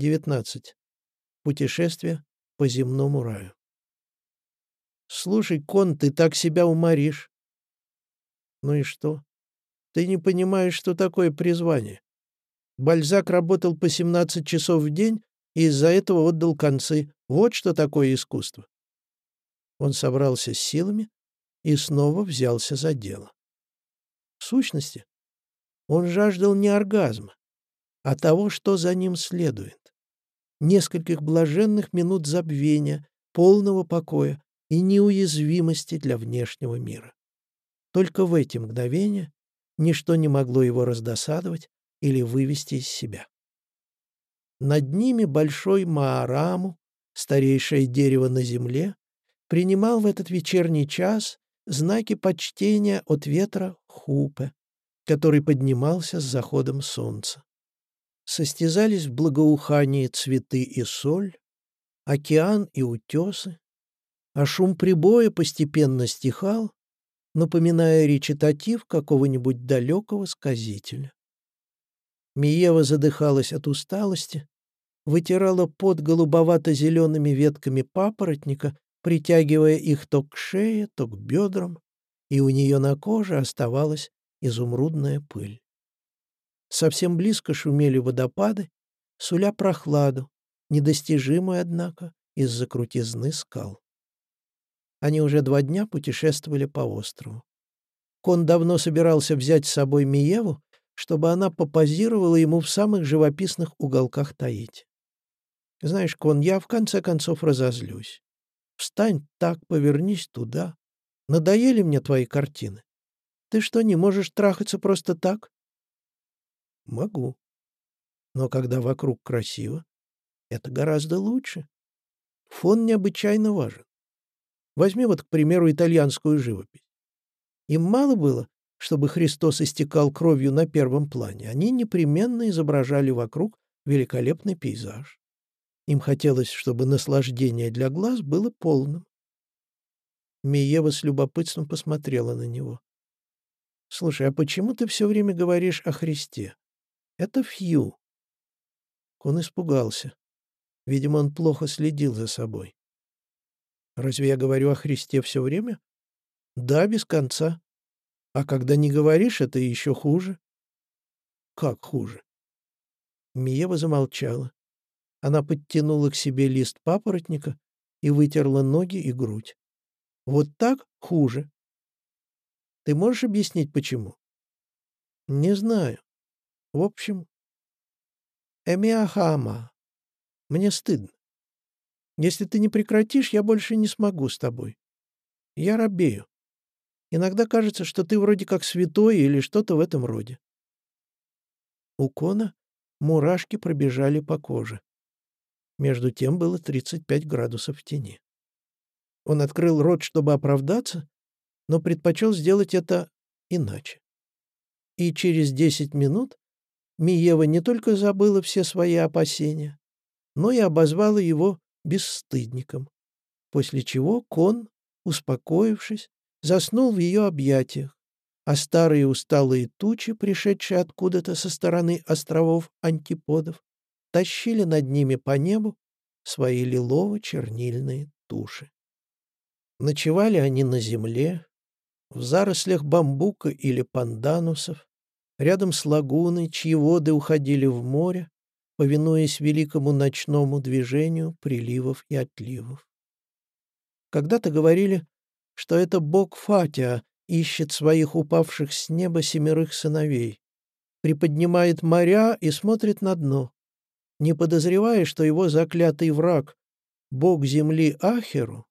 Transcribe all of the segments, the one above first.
19. Путешествие по земному раю. «Слушай, Кон, ты так себя уморишь». «Ну и что? Ты не понимаешь, что такое призвание. Бальзак работал по 17 часов в день и из-за этого отдал концы. Вот что такое искусство». Он собрался с силами и снова взялся за дело. В сущности, он жаждал не оргазма, а того, что за ним следует нескольких блаженных минут забвения, полного покоя и неуязвимости для внешнего мира. Только в эти мгновения ничто не могло его раздосадовать или вывести из себя. Над ними большой Маараму, старейшее дерево на земле, принимал в этот вечерний час знаки почтения от ветра Хупе, который поднимался с заходом солнца состязались в благоухании цветы и соль, океан и утесы, а шум прибоя постепенно стихал, напоминая речитатив какого-нибудь далекого сказителя. Миева задыхалась от усталости, вытирала под голубовато-зелеными ветками папоротника, притягивая их то к шее, то к бедрам, и у нее на коже оставалась изумрудная пыль. Совсем близко шумели водопады, суля прохладу, недостижимую, однако, из-за крутизны скал. Они уже два дня путешествовали по острову. Кон давно собирался взять с собой Миеву, чтобы она попозировала ему в самых живописных уголках Таити. Знаешь, Кон, я в конце концов разозлюсь. Встань так, повернись туда. Надоели мне твои картины. Ты что, не можешь трахаться просто так? Могу. Но когда вокруг красиво, это гораздо лучше. Фон необычайно важен. Возьми вот, к примеру, итальянскую живопись. Им мало было, чтобы Христос истекал кровью на первом плане. Они непременно изображали вокруг великолепный пейзаж. Им хотелось, чтобы наслаждение для глаз было полным. Миева с любопытством посмотрела на него. «Слушай, а почему ты все время говоришь о Христе? Это Фью. Он испугался. Видимо, он плохо следил за собой. Разве я говорю о Христе все время? Да, без конца. А когда не говоришь, это еще хуже. Как хуже? Миева замолчала. Она подтянула к себе лист папоротника и вытерла ноги и грудь. Вот так хуже. Ты можешь объяснить, почему? Не знаю. В общем, Эмиахама, мне стыдно. Если ты не прекратишь, я больше не смогу с тобой. Я робею. Иногда кажется, что ты вроде как святой или что-то в этом роде. У Кона мурашки пробежали по коже. Между тем было 35 градусов в тени. Он открыл рот, чтобы оправдаться, но предпочел сделать это иначе. И через 10 минут Миева не только забыла все свои опасения, но и обозвала его бесстыдником, после чего кон, успокоившись, заснул в ее объятиях, а старые усталые тучи, пришедшие откуда-то со стороны островов антиподов, тащили над ними по небу свои лилово-чернильные туши. Ночевали они на земле, в зарослях бамбука или панданусов, рядом с лагуной, чьи воды уходили в море, повинуясь великому ночному движению приливов и отливов. Когда-то говорили, что это бог Фатиа ищет своих упавших с неба семерых сыновей, приподнимает моря и смотрит на дно, не подозревая, что его заклятый враг, бог земли Ахеру,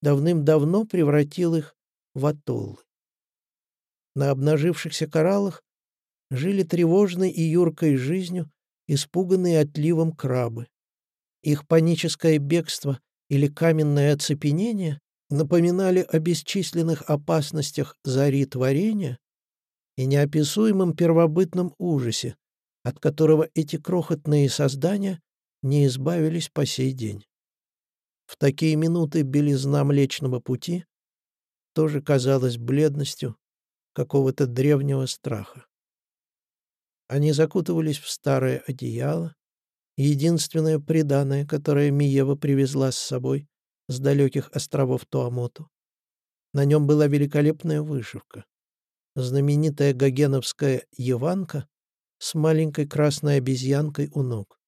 давным-давно превратил их в атоллы. На обнажившихся кораллах жили тревожной и юркой жизнью, испуганные отливом крабы. Их паническое бегство или каменное оцепенение напоминали о бесчисленных опасностях зари творения и неописуемом первобытном ужасе, от которого эти крохотные создания не избавились по сей день. В такие минуты белизна Млечного Пути тоже казалась бледностью какого-то древнего страха. Они закутывались в старое одеяло единственное преданное, которое Миева привезла с собой с далеких островов Туамоту. На нем была великолепная вышивка. Знаменитая гогеновская Еванка с маленькой красной обезьянкой у ног.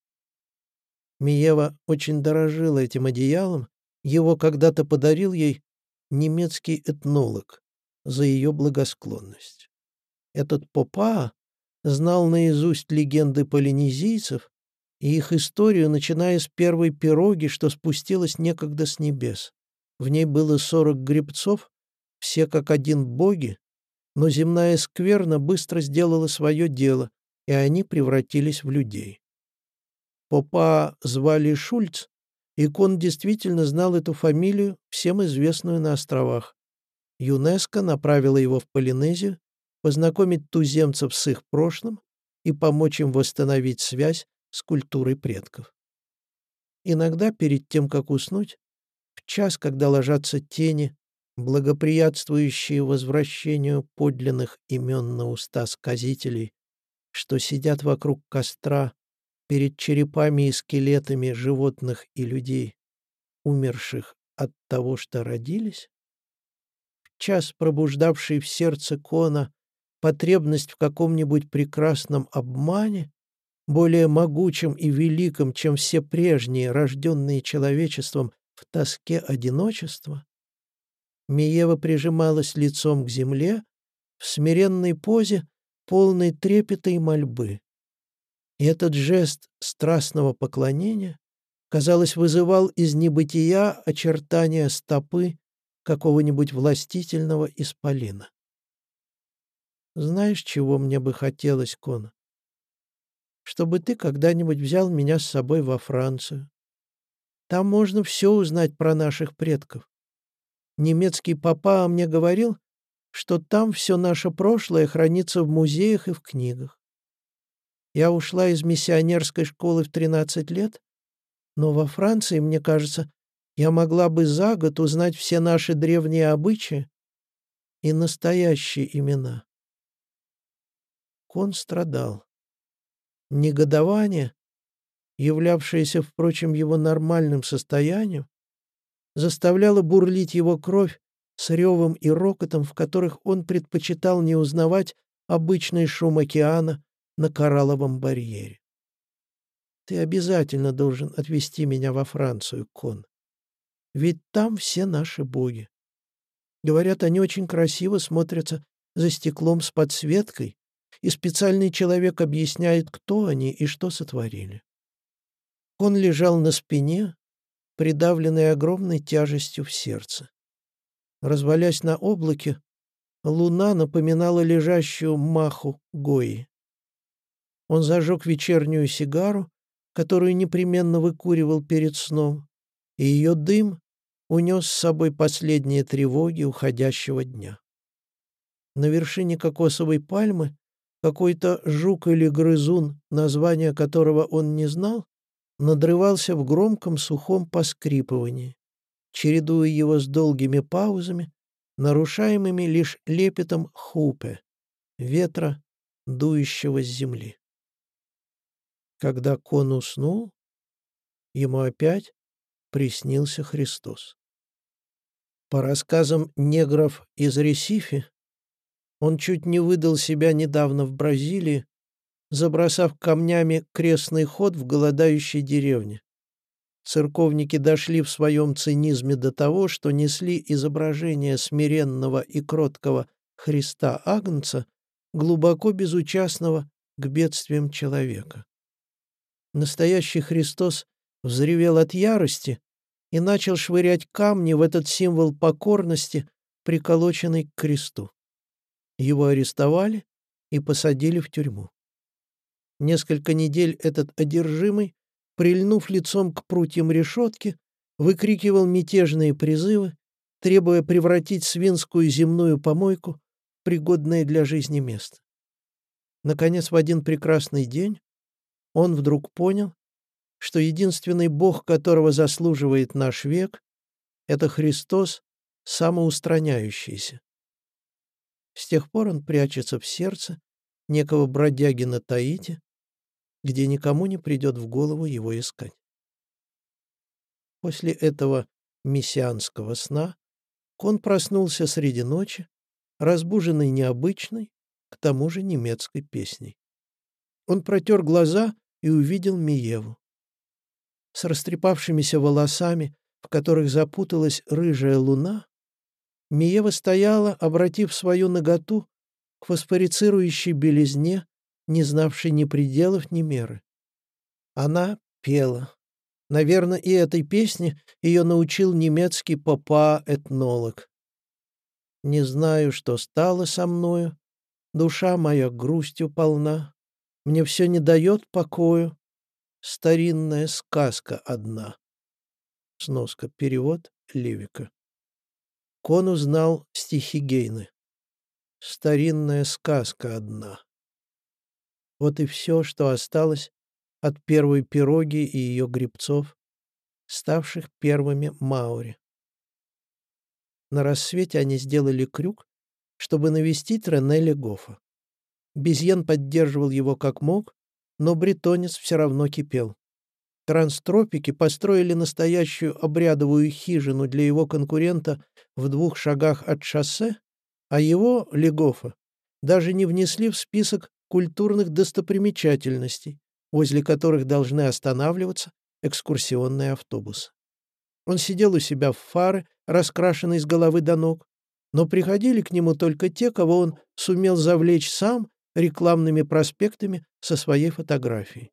Миева очень дорожила этим одеялом, его когда-то подарил ей немецкий этнолог за ее благосклонность. Этот Попа знал наизусть легенды полинезийцев и их историю, начиная с первой пироги, что спустилась некогда с небес. В ней было сорок гребцов, все как один боги, но земная скверна быстро сделала свое дело, и они превратились в людей. Попа звали Шульц, и Кон действительно знал эту фамилию, всем известную на островах. ЮНЕСКО направила его в Полинезию, познакомить туземцев с их прошлым и помочь им восстановить связь с культурой предков. Иногда перед тем, как уснуть, в час, когда ложатся тени, благоприятствующие возвращению подлинных имен на уста сказителей, что сидят вокруг костра перед черепами и скелетами животных и людей, умерших от того, что родились, в час, пробуждавший в сердце Кона потребность в каком-нибудь прекрасном обмане, более могучим и великим, чем все прежние, рожденные человечеством в тоске одиночества, Миева прижималась лицом к земле в смиренной позе, полной трепета и мольбы. И этот жест страстного поклонения, казалось, вызывал из небытия очертания стопы какого-нибудь властительного исполина. Знаешь, чего мне бы хотелось, Кона? Чтобы ты когда-нибудь взял меня с собой во Францию. Там можно все узнать про наших предков. Немецкий папа мне говорил, что там все наше прошлое хранится в музеях и в книгах. Я ушла из миссионерской школы в 13 лет, но во Франции, мне кажется, я могла бы за год узнать все наши древние обычаи и настоящие имена. Кон страдал. Негодование, являвшееся, впрочем, его нормальным состоянием, заставляло бурлить его кровь с ревом и рокотом, в которых он предпочитал не узнавать обычный шум океана на коралловом барьере. Ты обязательно должен отвезти меня во Францию, Кон. Ведь там все наши боги. Говорят, они очень красиво смотрятся за стеклом с подсветкой, и специальный человек объясняет, кто они и что сотворили. Он лежал на спине, придавленный огромной тяжестью в сердце. Развалясь на облаке, луна напоминала лежащую маху Гои. Он зажег вечернюю сигару, которую непременно выкуривал перед сном, и ее дым унес с собой последние тревоги уходящего дня. На вершине кокосовой пальмы какой-то жук или грызун, название которого он не знал, надрывался в громком сухом поскрипывании, чередуя его с долгими паузами, нарушаемыми лишь лепетом хупе, ветра, дующего с земли. Когда кон уснул, ему опять приснился Христос. По рассказам негров из Ресифи, он чуть не выдал себя недавно в Бразилии, забросав камнями крестный ход в голодающей деревне. Церковники дошли в своем цинизме до того, что несли изображение смиренного и кроткого Христа Агнца, глубоко безучастного к бедствиям человека. Настоящий Христос взревел от ярости и начал швырять камни в этот символ покорности, приколоченный к кресту. Его арестовали и посадили в тюрьму. Несколько недель этот одержимый, прильнув лицом к прутьям решетки, выкрикивал мятежные призывы, требуя превратить свинскую земную помойку в пригодное для жизни место. Наконец, в один прекрасный день он вдруг понял, что единственный Бог, которого заслуживает наш век, это Христос, самоустраняющийся. С тех пор он прячется в сердце некого бродяги на Таите, где никому не придет в голову его искать. После этого мессианского сна Кон проснулся среди ночи, разбуженный необычной, к тому же немецкой песней. Он протер глаза и увидел Миеву. С растрепавшимися волосами, в которых запуталась рыжая луна, Миева стояла, обратив свою наготу к фосфорицирующей белизне, не знавшей ни пределов, ни меры. Она пела. Наверное, и этой песне ее научил немецкий папа-этнолог. «Не знаю, что стало со мною, душа моя грустью полна, мне все не дает покою, старинная сказка одна». Сноска. Перевод Левика. Кон узнал стихи Гейны. «Старинная сказка одна». Вот и все, что осталось от первой пироги и ее грибцов, ставших первыми Маури. На рассвете они сделали крюк, чтобы навестить Рене Легофа. Безьен поддерживал его как мог, но бретонец все равно кипел. Транстропики построили настоящую обрядовую хижину для его конкурента в двух шагах от шоссе, а его, Легофа, даже не внесли в список культурных достопримечательностей, возле которых должны останавливаться экскурсионные автобусы. Он сидел у себя в фары, раскрашенный с головы до ног, но приходили к нему только те, кого он сумел завлечь сам рекламными проспектами со своей фотографией.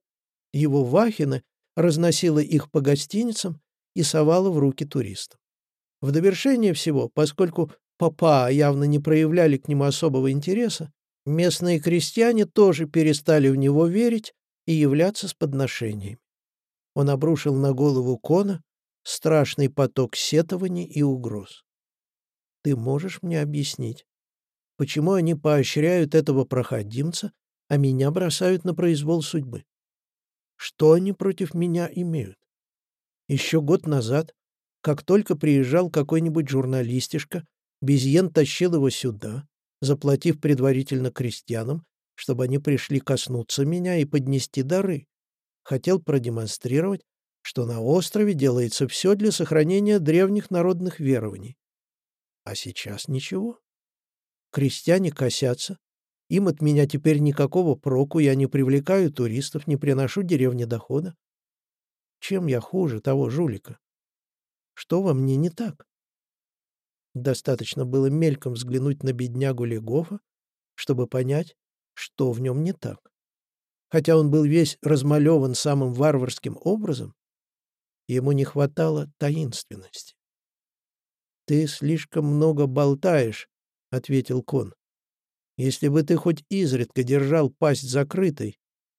Его Вахина разносила их по гостиницам и совала в руки туристам. В довершение всего, поскольку папа явно не проявляли к нему особого интереса, местные крестьяне тоже перестали в него верить и являться с подношениями. Он обрушил на голову Кона страшный поток сетований и угроз. «Ты можешь мне объяснить, почему они поощряют этого проходимца, а меня бросают на произвол судьбы? Что они против меня имеют? Еще год назад, как только приезжал какой-нибудь журналистишка, Безьен тащил его сюда, заплатив предварительно крестьянам, чтобы они пришли коснуться меня и поднести дары. Хотел продемонстрировать, что на острове делается все для сохранения древних народных верований. А сейчас ничего. Крестьяне косятся. Им от меня теперь никакого проку, я не привлекаю туристов, не приношу деревне дохода. Чем я хуже того жулика? Что во мне не так? Достаточно было мельком взглянуть на беднягу Легофа, чтобы понять, что в нем не так. Хотя он был весь размалеван самым варварским образом, ему не хватало таинственности. «Ты слишком много болтаешь», — ответил Кон. «Если бы ты хоть изредка держал пасть закрытой,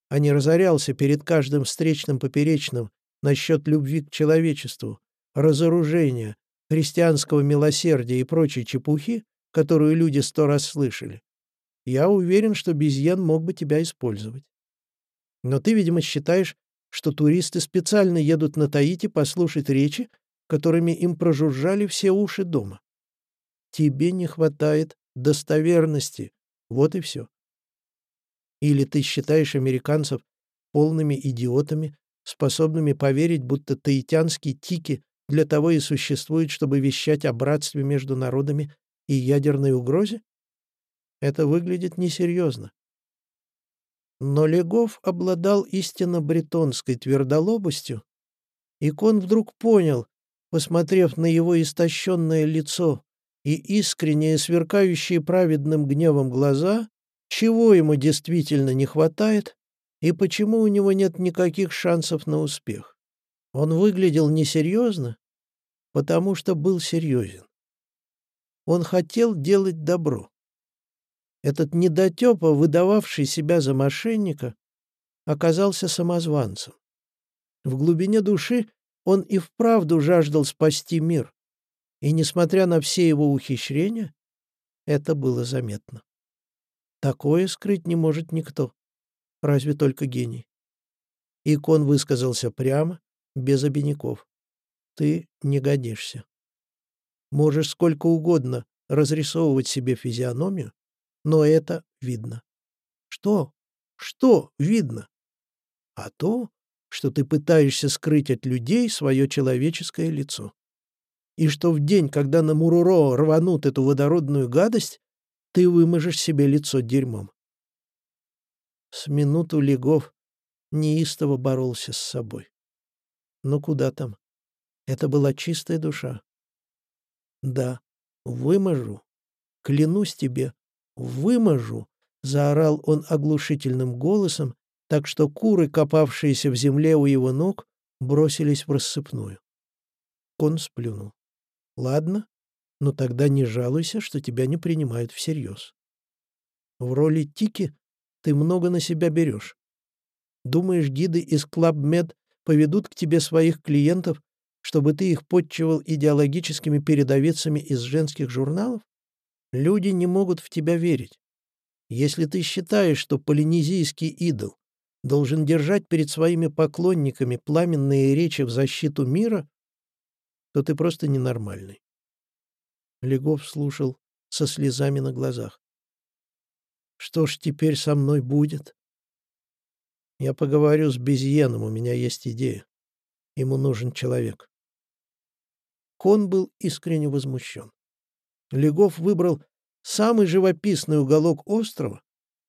а не разорялся перед каждым встречным поперечным насчет любви к человечеству, разоружения, христианского милосердия и прочей чепухи, которую люди сто раз слышали, я уверен, что Безьен мог бы тебя использовать. Но ты, видимо, считаешь, что туристы специально едут на Таити послушать речи, которыми им прожужжали все уши дома. Тебе не хватает достоверности. Вот и все. Или ты считаешь американцев полными идиотами, способными поверить, будто таитянские тики для того и существуют, чтобы вещать о братстве между народами и ядерной угрозе? Это выглядит несерьезно. Но Легов обладал истинно бретонской твердолобостью, и Кон вдруг понял, посмотрев на его истощенное лицо и искренние, сверкающие праведным гневом глаза, чего ему действительно не хватает и почему у него нет никаких шансов на успех. Он выглядел несерьезно, потому что был серьезен. Он хотел делать добро. Этот недотепа, выдававший себя за мошенника, оказался самозванцем. В глубине души он и вправду жаждал спасти мир, и, несмотря на все его ухищрения, это было заметно. Такое скрыть не может никто, разве только гений. Икон высказался прямо, без обиняков. Ты не годишься. Можешь сколько угодно разрисовывать себе физиономию, но это видно. Что? Что видно? а то, что ты пытаешься скрыть от людей свое человеческое лицо. И что в день, когда на Муруро рванут эту водородную гадость, ты выможешь себе лицо дерьмом. С минуту Легов неистово боролся с собой. Но куда там? Это была чистая душа. Да, выможу. Клянусь тебе, выможу, заорал он оглушительным голосом, так что куры, копавшиеся в земле у его ног, бросились в рассыпную. Он сплюнул. «Ладно, но тогда не жалуйся, что тебя не принимают всерьез. В роли Тики ты много на себя берешь. Думаешь, гиды из Клабмед поведут к тебе своих клиентов, чтобы ты их подчивал идеологическими передовицами из женских журналов? Люди не могут в тебя верить. Если ты считаешь, что полинезийский идол должен держать перед своими поклонниками пламенные речи в защиту мира, то ты просто ненормальный. Легов слушал со слезами на глазах. Что ж теперь со мной будет? Я поговорю с Безьеном, у меня есть идея. Ему нужен человек. Кон был искренне возмущен. Легов выбрал самый живописный уголок острова,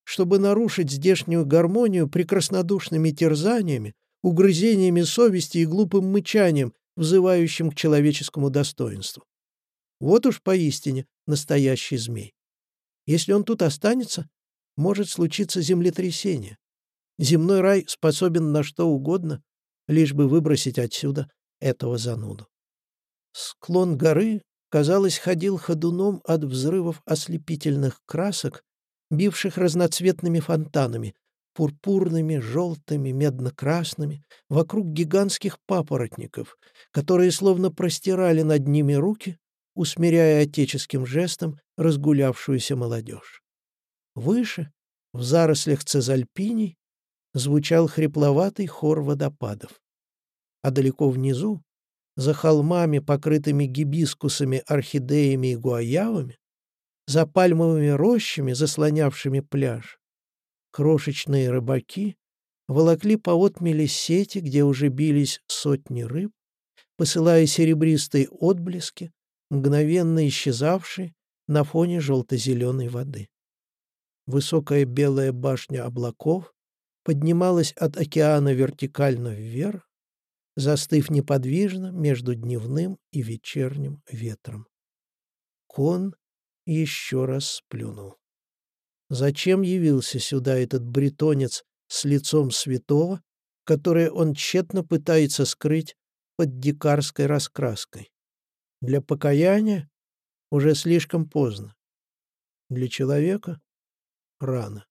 чтобы нарушить здешнюю гармонию прекраснодушными терзаниями, угрызениями совести и глупым мычанием, взывающим к человеческому достоинству. Вот уж поистине настоящий змей. Если он тут останется, может случиться землетрясение. Земной рай способен на что угодно, лишь бы выбросить отсюда этого зануду. Склон горы, казалось, ходил ходуном от взрывов ослепительных красок, бивших разноцветными фонтанами, пурпурными, желтыми, медно-красными, вокруг гигантских папоротников, которые словно простирали над ними руки, усмиряя отеческим жестом разгулявшуюся молодежь. Выше, в зарослях цезальпиний, звучал хрипловатый хор водопадов. А далеко внизу, за холмами, покрытыми гибискусами, орхидеями и гуаявами, за пальмовыми рощами, заслонявшими пляж, крошечные рыбаки волокли по отмели сети, где уже бились сотни рыб, посылая серебристые отблески, мгновенно исчезавшие на фоне желто-зеленой воды. Высокая белая башня облаков поднималась от океана вертикально вверх, застыв неподвижно между дневным и вечерним ветром. Кон еще раз сплюнул. Зачем явился сюда этот бретонец с лицом святого, которое он тщетно пытается скрыть под дикарской раскраской? Для покаяния уже слишком поздно. Для человека рано.